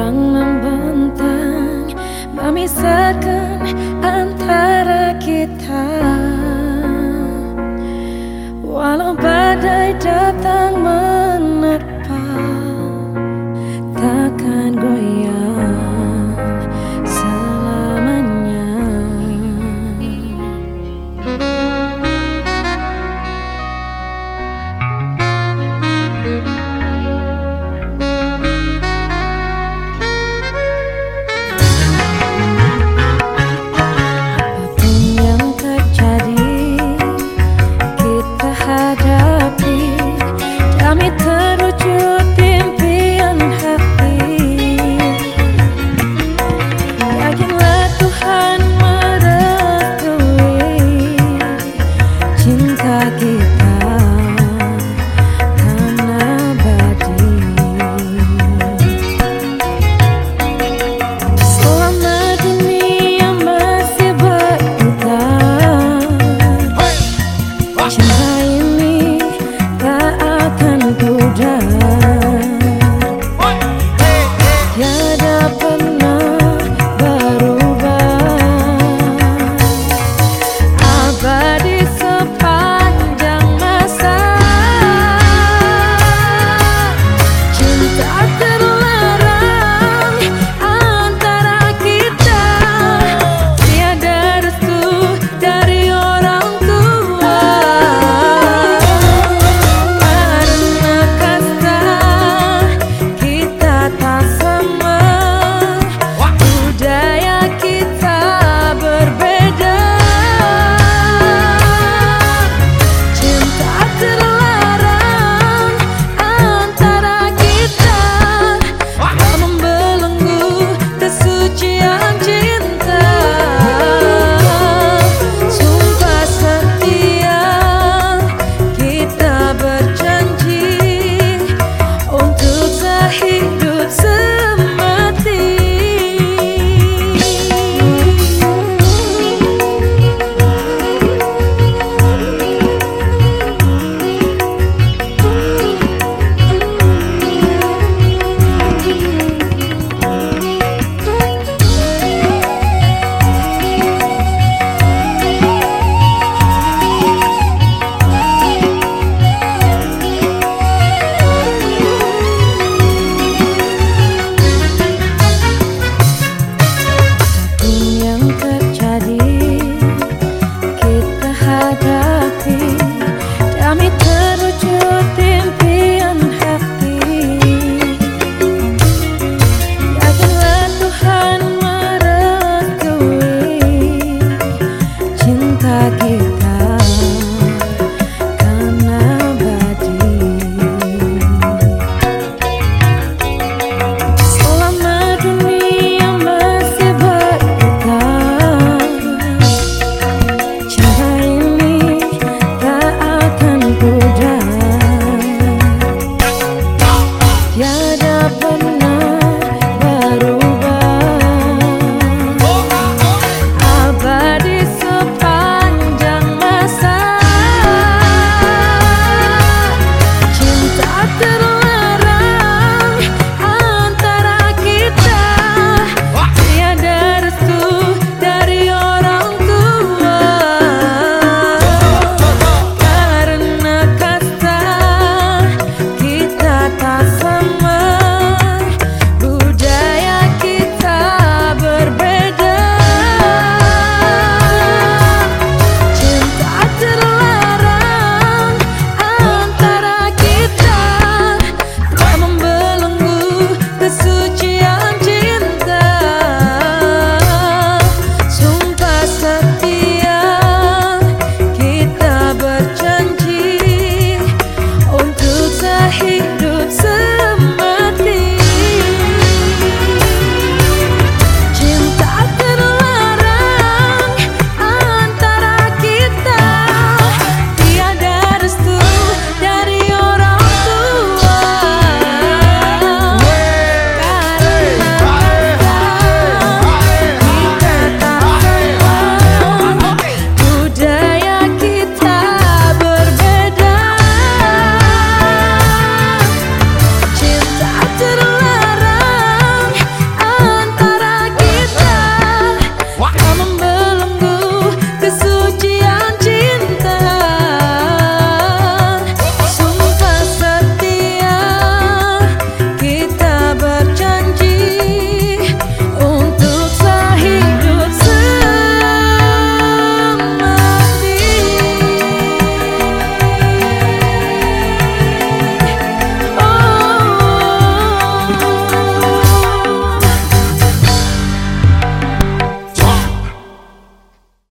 Orang membentang Memisah cara heat